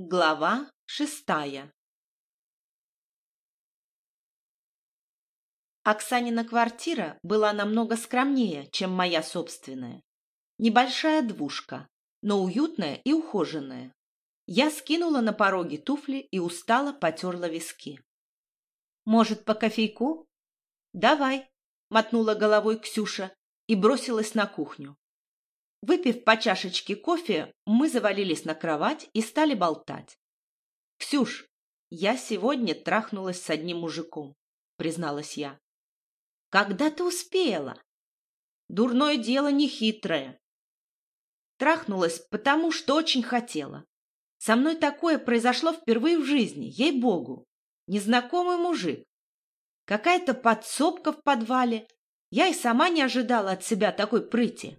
Глава шестая Оксанина квартира была намного скромнее, чем моя собственная. Небольшая двушка, но уютная и ухоженная. Я скинула на пороге туфли и устало потерла виски. «Может, по кофейку?» «Давай», — мотнула головой Ксюша и бросилась на кухню. Выпив по чашечке кофе, мы завалились на кровать и стали болтать. «Ксюш, я сегодня трахнулась с одним мужиком», — призналась я. «Когда ты успела?» «Дурное дело нехитрое». Трахнулась, потому что очень хотела. Со мной такое произошло впервые в жизни, ей-богу. Незнакомый мужик. Какая-то подсобка в подвале. Я и сама не ожидала от себя такой прыти.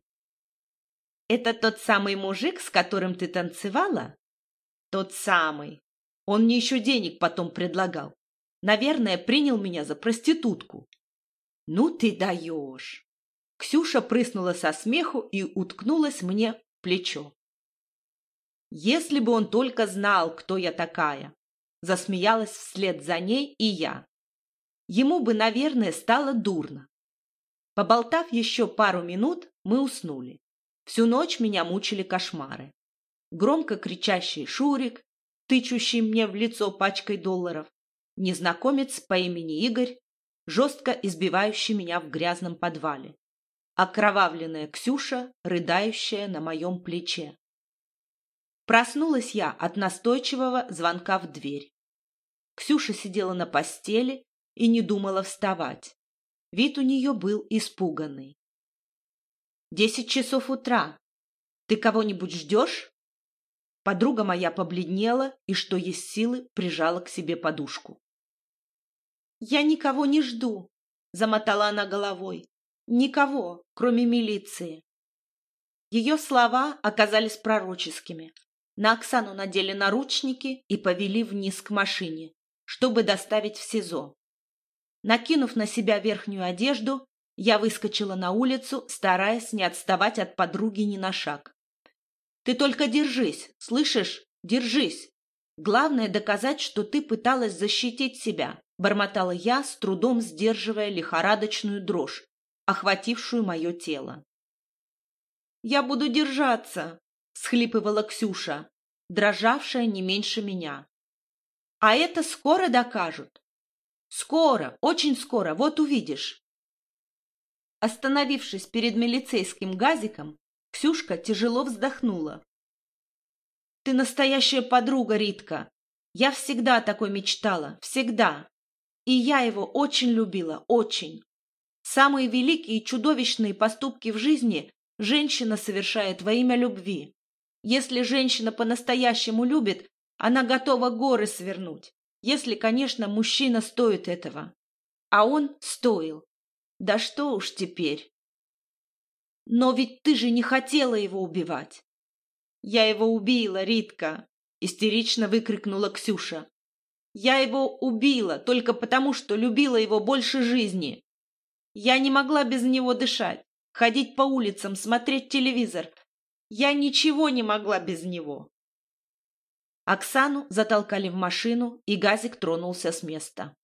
«Это тот самый мужик, с которым ты танцевала?» «Тот самый. Он мне еще денег потом предлагал. Наверное, принял меня за проститутку». «Ну ты даешь!» Ксюша прыснула со смеху и уткнулась мне в плечо. «Если бы он только знал, кто я такая!» Засмеялась вслед за ней и я. Ему бы, наверное, стало дурно. Поболтав еще пару минут, мы уснули. Всю ночь меня мучили кошмары. Громко кричащий Шурик, тычущий мне в лицо пачкой долларов, незнакомец по имени Игорь, жестко избивающий меня в грязном подвале, окровавленная Ксюша, рыдающая на моем плече. Проснулась я от настойчивого звонка в дверь. Ксюша сидела на постели и не думала вставать. Вид у нее был испуганный. Десять часов утра. Ты кого-нибудь ждешь? Подруга моя побледнела и, что есть силы, прижала к себе подушку. «Я никого не жду», — замотала она головой. «Никого, кроме милиции». Ее слова оказались пророческими. На Оксану надели наручники и повели вниз к машине, чтобы доставить в СИЗО. Накинув на себя верхнюю одежду, я выскочила на улицу, стараясь не отставать от подруги ни на шаг. «Ты только держись, слышишь? Держись! Главное доказать, что ты пыталась защитить себя», — бормотала я, с трудом сдерживая лихорадочную дрожь, охватившую мое тело. «Я буду держаться», — схлипывала Ксюша, дрожавшая не меньше меня. «А это скоро докажут?» «Скоро, очень скоро, вот увидишь». Остановившись перед милицейским газиком, Ксюшка тяжело вздохнула. «Ты настоящая подруга, Ритка. Я всегда такой мечтала, всегда. И я его очень любила, очень. Самые великие и чудовищные поступки в жизни женщина совершает во имя любви. Если женщина по-настоящему любит, она готова горы свернуть. Если, конечно, мужчина стоит этого. А он стоил. Да что уж теперь. Но ведь ты же не хотела его убивать. Я его убила, Ритка, истерично выкрикнула Ксюша. Я его убила только потому, что любила его больше жизни. Я не могла без него дышать, ходить по улицам, смотреть телевизор. Я ничего не могла без него. Оксану затолкали в машину, и газик тронулся с места.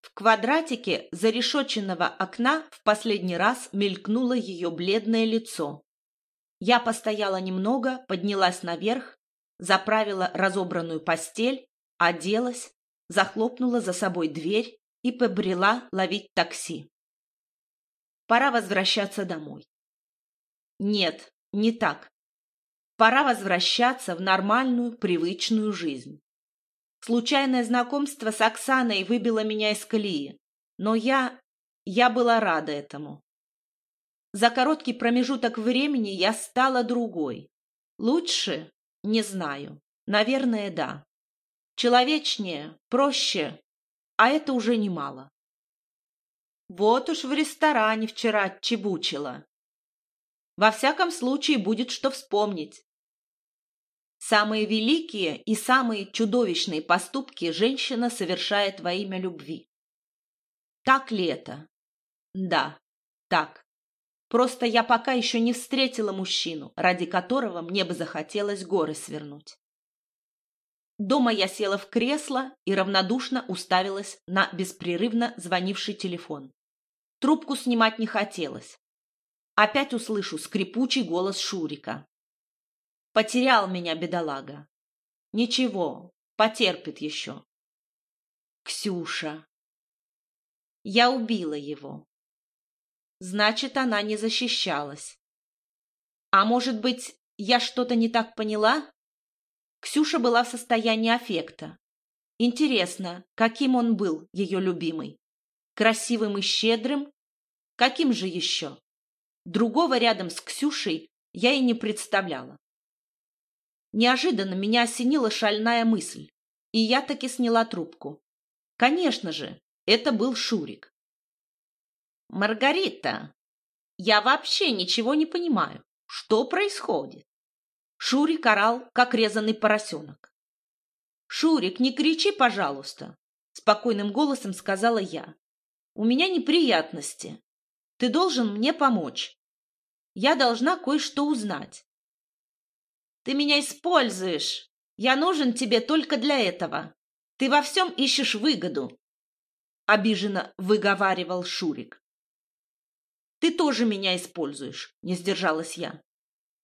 В квадратике зарешоченного окна в последний раз мелькнуло ее бледное лицо. Я постояла немного, поднялась наверх, заправила разобранную постель, оделась, захлопнула за собой дверь и побрела ловить такси. Пора возвращаться домой. Нет, не так. Пора возвращаться в нормальную, привычную жизнь. Случайное знакомство с Оксаной выбило меня из колеи, но я... я была рада этому. За короткий промежуток времени я стала другой. Лучше? Не знаю. Наверное, да. Человечнее, проще, а это уже немало. Вот уж в ресторане вчера чебучила. Во всяком случае, будет что вспомнить. Самые великие и самые чудовищные поступки женщина совершает во имя любви. Так ли это? Да, так. Просто я пока еще не встретила мужчину, ради которого мне бы захотелось горы свернуть. Дома я села в кресло и равнодушно уставилась на беспрерывно звонивший телефон. Трубку снимать не хотелось. Опять услышу скрипучий голос Шурика. Потерял меня бедолага. Ничего, потерпит еще. Ксюша. Я убила его. Значит, она не защищалась. А может быть, я что-то не так поняла? Ксюша была в состоянии аффекта. Интересно, каким он был, ее любимый? Красивым и щедрым? Каким же еще? Другого рядом с Ксюшей я и не представляла. Неожиданно меня осенила шальная мысль, и я таки сняла трубку. Конечно же, это был Шурик. «Маргарита, я вообще ничего не понимаю. Что происходит?» Шурик орал, как резанный поросенок. «Шурик, не кричи, пожалуйста!» Спокойным голосом сказала я. «У меня неприятности. Ты должен мне помочь. Я должна кое-что узнать». «Ты меня используешь. Я нужен тебе только для этого. Ты во всем ищешь выгоду», — обиженно выговаривал Шурик. «Ты тоже меня используешь», — не сдержалась я.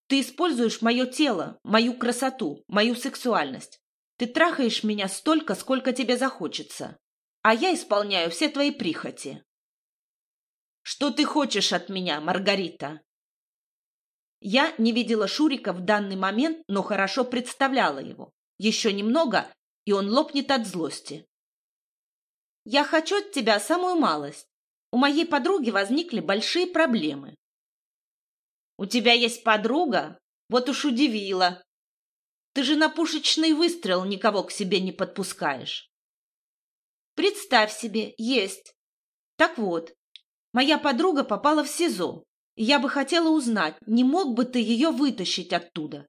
Ты используешь мое тело, мою красоту, мою сексуальность. Ты трахаешь меня столько, сколько тебе захочется. А я исполняю все твои прихоти. Что ты хочешь от меня, Маргарита? Я не видела Шурика в данный момент, но хорошо представляла его. Еще немного, и он лопнет от злости. Я хочу от тебя самую малость. У моей подруги возникли большие проблемы. У тебя есть подруга? Вот уж удивила. Ты же на пушечный выстрел никого к себе не подпускаешь. Представь себе, есть. Так вот, моя подруга попала в СИЗО, я бы хотела узнать, не мог бы ты ее вытащить оттуда?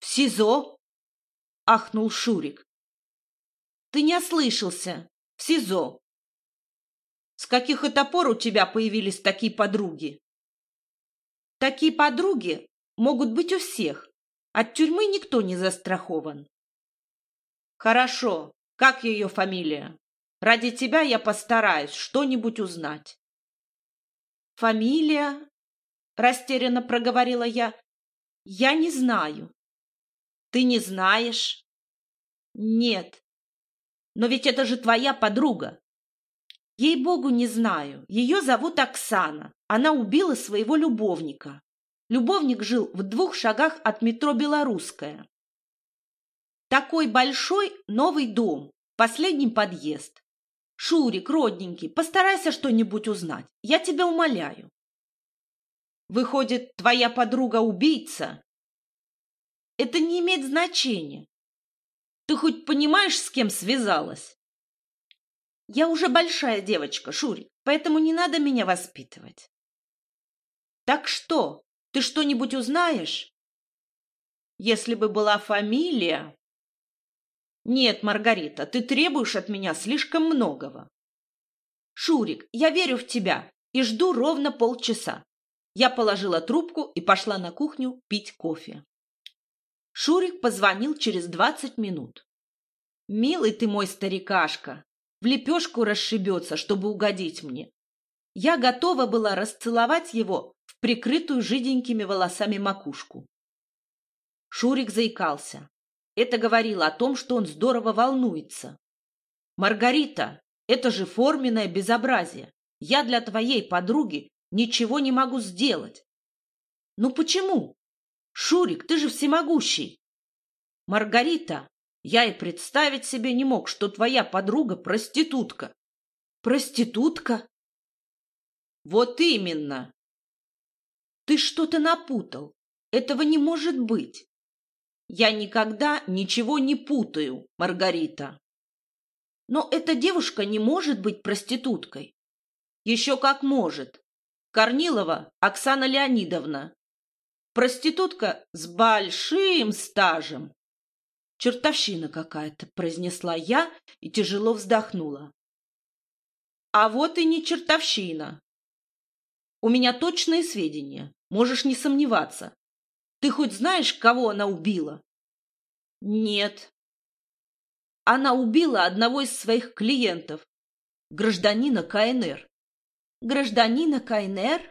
В СИЗО? Ахнул Шурик. Ты не ослышался. В СИЗО. С каких это пор у тебя появились такие подруги? Такие подруги могут быть у всех. От тюрьмы никто не застрахован. Хорошо. Как ее фамилия? Ради тебя я постараюсь что-нибудь узнать. Фамилия? Растерянно проговорила я. Я не знаю. Ты не знаешь? Нет. Но ведь это же твоя подруга. Ей-богу, не знаю. Ее зовут Оксана. Она убила своего любовника. Любовник жил в двух шагах от метро «Белорусская». Такой большой новый дом, последний подъезд. Шурик, родненький, постарайся что-нибудь узнать. Я тебя умоляю. Выходит, твоя подруга убийца? Это не имеет значения. Ты хоть понимаешь, с кем связалась? Я уже большая девочка, Шурик, поэтому не надо меня воспитывать. Так что, ты что-нибудь узнаешь? Если бы была фамилия... Нет, Маргарита, ты требуешь от меня слишком многого. Шурик, я верю в тебя и жду ровно полчаса. Я положила трубку и пошла на кухню пить кофе. Шурик позвонил через двадцать минут. «Милый ты мой старикашка, в лепешку расшибется, чтобы угодить мне. Я готова была расцеловать его в прикрытую жиденькими волосами макушку. Шурик заикался. Это говорило о том, что он здорово волнуется. «Маргарита, это же форменное безобразие. Я для твоей подруги ничего не могу сделать». «Ну почему? Шурик, ты же всемогущий». «Маргарита, я и представить себе не мог, что твоя подруга проститутка. Проститутка? Вот именно. Ты что-то напутал. Этого не может быть. Я никогда ничего не путаю, Маргарита. Но эта девушка не может быть проституткой. Еще как может. Корнилова Оксана Леонидовна. Проститутка с большим стажем. «Чертовщина какая-то», — произнесла я и тяжело вздохнула. «А вот и не чертовщина. У меня точные сведения, можешь не сомневаться. Ты хоть знаешь, кого она убила?» «Нет». она убила одного из своих клиентов, гражданина КНР. Гражданина КНР?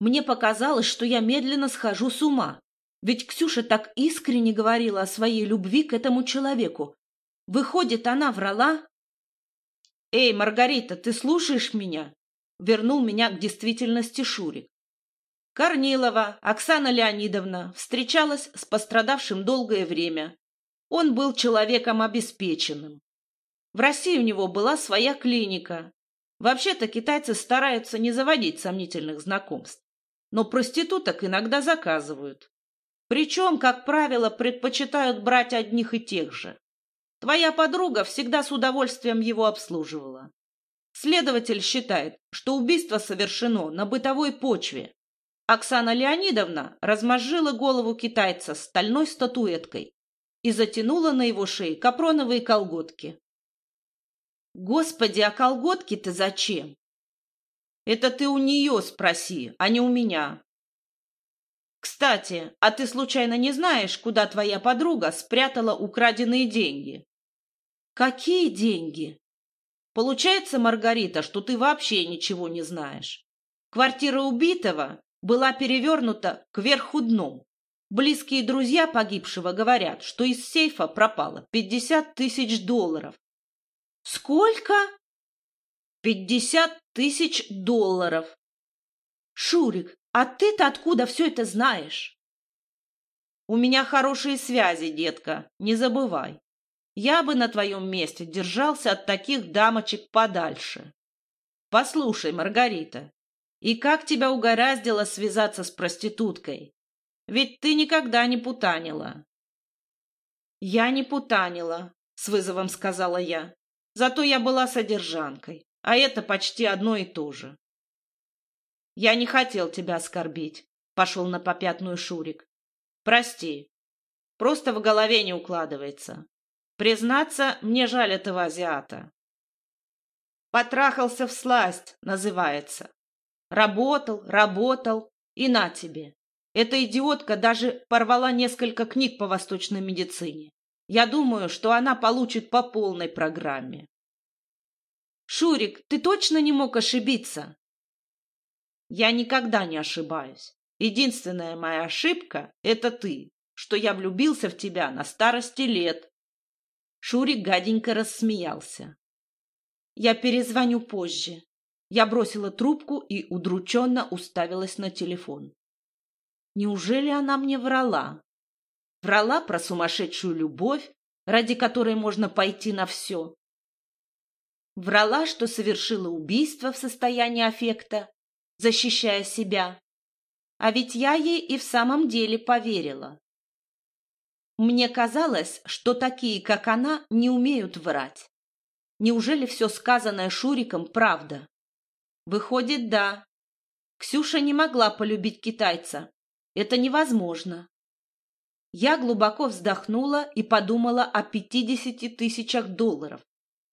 Мне показалось, что я медленно схожу с ума. Ведь Ксюша так искренне говорила о своей любви к этому человеку. Выходит, она врала? «Эй, Маргарита, ты слушаешь меня?» Вернул меня к действительности Шурик. Корнилова Оксана Леонидовна встречалась с пострадавшим долгое время. Он был человеком обеспеченным. В России у него была своя клиника. Вообще-то китайцы стараются не заводить сомнительных знакомств. Но проституток иногда заказывают. Причем, как правило, предпочитают брать одних и тех же. Твоя подруга всегда с удовольствием его обслуживала. Следователь считает, что убийство совершено на бытовой почве. Оксана Леонидовна размозжила голову китайца стальной статуэткой и затянула на его шее капроновые колготки. Господи, а колготки-то зачем? Это ты у нее спроси, а не у меня. Кстати, а ты случайно не знаешь, куда твоя подруга спрятала украденные деньги? Какие деньги? Получается, Маргарита, что ты вообще ничего не знаешь. Квартира убитого была перевернута кверху дном. Близкие друзья погибшего говорят, что из сейфа пропало 50 тысяч долларов. Сколько? Пятьдесят тысяч долларов. Шурик, а ты-то откуда все это знаешь? У меня хорошие связи, детка, не забывай. Я бы на твоем месте держался от таких дамочек подальше. Послушай, Маргарита, и как тебя угораздило связаться с проституткой? Ведь ты никогда не путанила. Я не путанила, с вызовом сказала я. Зато я была содержанкой. А это почти одно и то же. Я не хотел тебя оскорбить, пошел на попятную Шурик. Прости. Просто в голове не укладывается. Признаться, мне жаль этого азиата. Потрахался в сласть, называется. Работал, работал, и на тебе. Эта идиотка даже порвала несколько книг по восточной медицине. Я думаю, что она получит по полной программе. Шурик, ты точно не мог ошибиться? Я никогда не ошибаюсь. Единственная моя ошибка — это ты, что я влюбился в тебя на старости лет. Шурик гаденько рассмеялся. Я перезвоню позже. Я бросила трубку и удрученно уставилась на телефон. Неужели она мне врала? Врала про сумасшедшую любовь, ради которой можно пойти на все. Врала, что совершила убийство в состоянии аффекта, защищая себя. А ведь я ей и в самом деле поверила. Мне казалось, что такие, как она, не умеют врать. Неужели все сказанное Шуриком правда? Выходит, да. Ксюша не могла полюбить китайца. Это невозможно. Я глубоко вздохнула и подумала о пятидесяти тысячах долларов.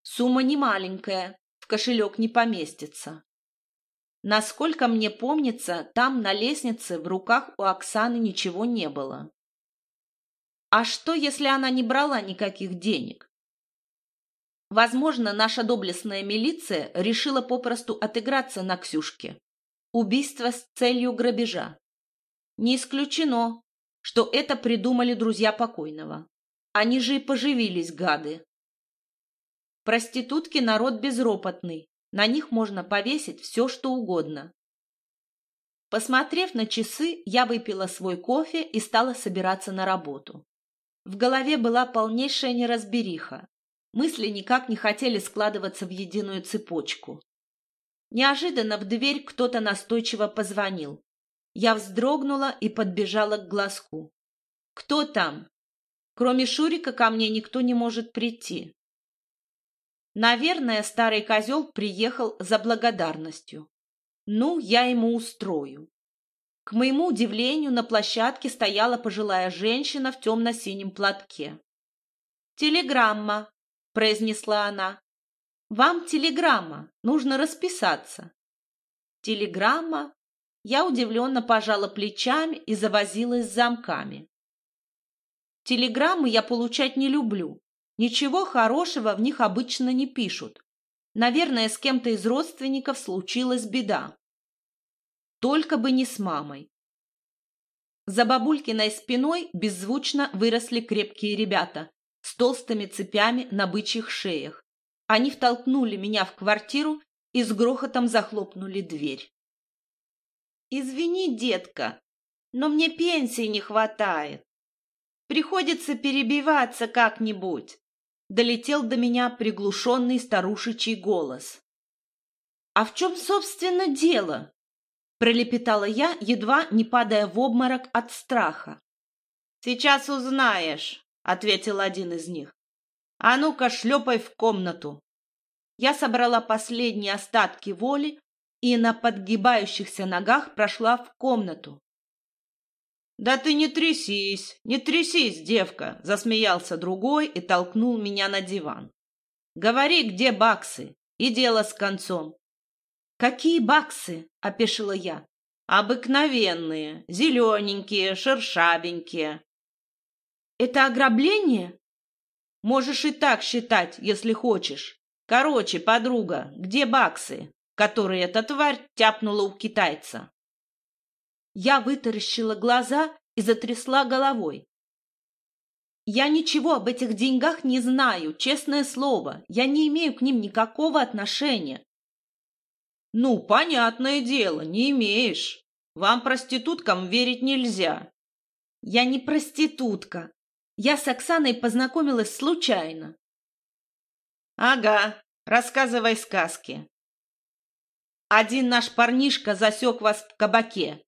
Сумма не маленькая, в кошелек не поместится. Насколько мне помнится, там на лестнице в руках у Оксаны ничего не было. А что, если она не брала никаких денег? Возможно, наша доблестная милиция решила попросту отыграться на Ксюшке. Убийство с целью грабежа. Не исключено, что это придумали друзья покойного. Они же и поживились, гады. Проститутки народ безропотный, на них можно повесить все, что угодно. Посмотрев на часы, я выпила свой кофе и стала собираться на работу. В голове была полнейшая неразбериха. Мысли никак не хотели складываться в единую цепочку. Неожиданно в дверь кто-то настойчиво позвонил. Я вздрогнула и подбежала к глазку. «Кто там?» Кроме Шурика ко мне никто не может прийти. Наверное, старый козел приехал за благодарностью. Ну, я ему устрою. К моему удивлению, на площадке стояла пожилая женщина в темно-синем платке. «Телеграмма», — произнесла она. «Вам телеграмма, нужно расписаться». «Телеграмма?» Я удивленно пожала плечами и завозилась с замками. Телеграммы я получать не люблю, Ничего хорошего в них обычно не пишут. Наверное, с кем-то из родственников случилась беда. Только бы не с мамой. За бабулькиной спиной беззвучно выросли крепкие ребята с толстыми цепями на бычьих шеях. Они втолкнули меня в квартиру и с грохотом захлопнули дверь. «Извини, детка, но мне пенсии не хватает. Приходится перебиваться как-нибудь», — долетел до меня приглушенный старушечий голос. «А в чем, собственно, дело?» — пролепетала я, едва не падая в обморок от страха. «Сейчас узнаешь», — ответил один из них. «А ну-ка, шлепай в комнату». Я собрала последние остатки воли и на подгибающихся ногах прошла в комнату. «Да ты не трясись, не трясись, девка!» – засмеялся другой и толкнул меня на диван. «Говори, где баксы, и дело с концом». «Какие баксы?» – опешила я. «Обыкновенные, зелененькие, шершавенькие». «Это ограбление?» «Можешь и так считать, если хочешь. Короче, подруга, где баксы?» Который эта тварь тяпнула у китайца. Я вытаращила глаза и затрясла головой. Я ничего об этих деньгах не знаю, честное слово. Я не имею к ним никакого отношения. Ну, понятное дело, не имеешь. Вам, проституткам, верить нельзя. Я не проститутка. Я с Оксаной познакомилась случайно. Ага, рассказывай сказки. Один наш парнишка засек вас в кабаке.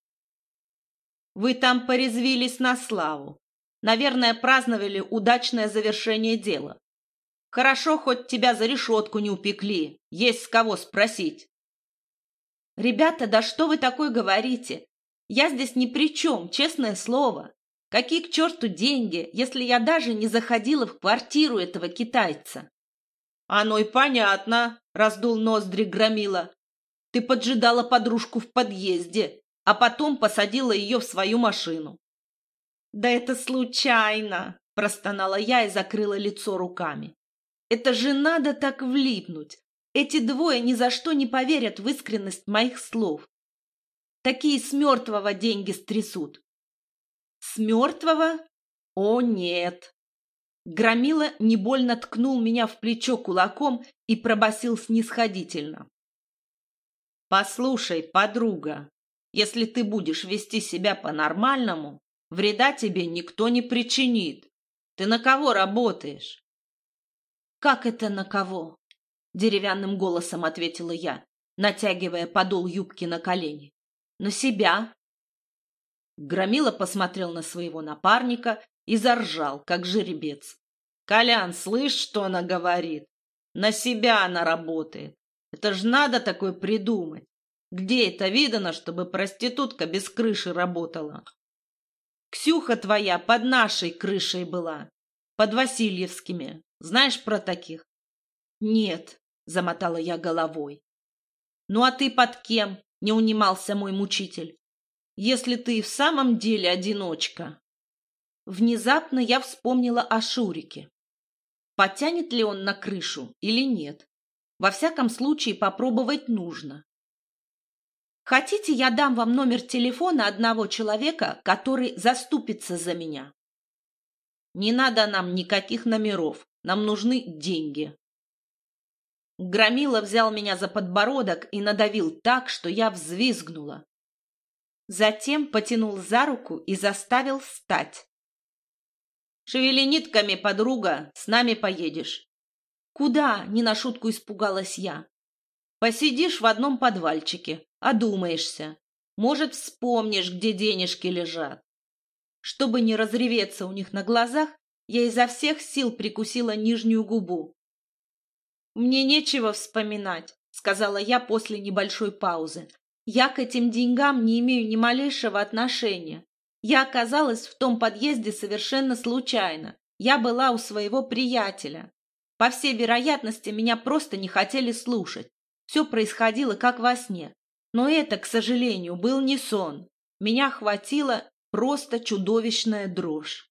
Вы там порезвились на славу. Наверное, праздновали удачное завершение дела. Хорошо, хоть тебя за решетку не упекли. Есть с кого спросить. Ребята, да что вы такое говорите? Я здесь ни при чем, честное слово. Какие к черту деньги, если я даже не заходила в квартиру этого китайца? Оно и понятно, раздул ноздри громила. Ты поджидала подружку в подъезде, а потом посадила ее в свою машину. «Да это случайно!» – простонала я и закрыла лицо руками. «Это же надо так влипнуть! Эти двое ни за что не поверят в искренность моих слов. Такие с мертвого деньги стрясут». «С мертвого? О, нет!» Громила не больно ткнул меня в плечо кулаком и пробасил снисходительно. Послушай, подруга, если ты будешь вести себя по-нормальному, вреда тебе никто не причинит. Ты на кого работаешь? Как это на кого? Деревянным голосом ответила я, натягивая подол юбки на колени. На себя. Громила посмотрел на своего напарника и заржал, как жеребец. «Колян, слышь, что она говорит? На себя она работает. Это ж надо такое придумать. Где это видано, чтобы проститутка без крыши работала? Ксюха твоя под нашей крышей была, под Васильевскими. Знаешь про таких? Нет, замотала я головой. Ну а ты под кем? Не унимался мой мучитель. Если ты в самом деле одиночка. Внезапно я вспомнила о Шурике. Потянет ли он на крышу или нет? Во всяком случае, попробовать нужно. Хотите, я дам вам номер телефона одного человека, который заступится за меня? Не надо нам никаких номеров. Нам нужны деньги. Громила взял меня за подбородок и надавил так, что я взвизгнула. Затем потянул за руку и заставил встать. «Шевели нитками, подруга, с нами поедешь. «Куда?» – не на шутку испугалась я. «Посидишь в одном подвальчике, одумаешься. Может, вспомнишь, где денежки лежат». Чтобы не разреветься у них на глазах, я изо всех сил прикусила нижнюю губу. «Мне нечего вспоминать», — сказала я после небольшой паузы. «Я к этим деньгам не имею ни малейшего отношения. Я оказалась в том подъезде совершенно случайно. Я была у своего приятеля. По всей вероятности, меня просто не хотели слушать. Все происходило как во сне. Но это, к сожалению, был не сон. Меня охватила просто чудовищная дрожь.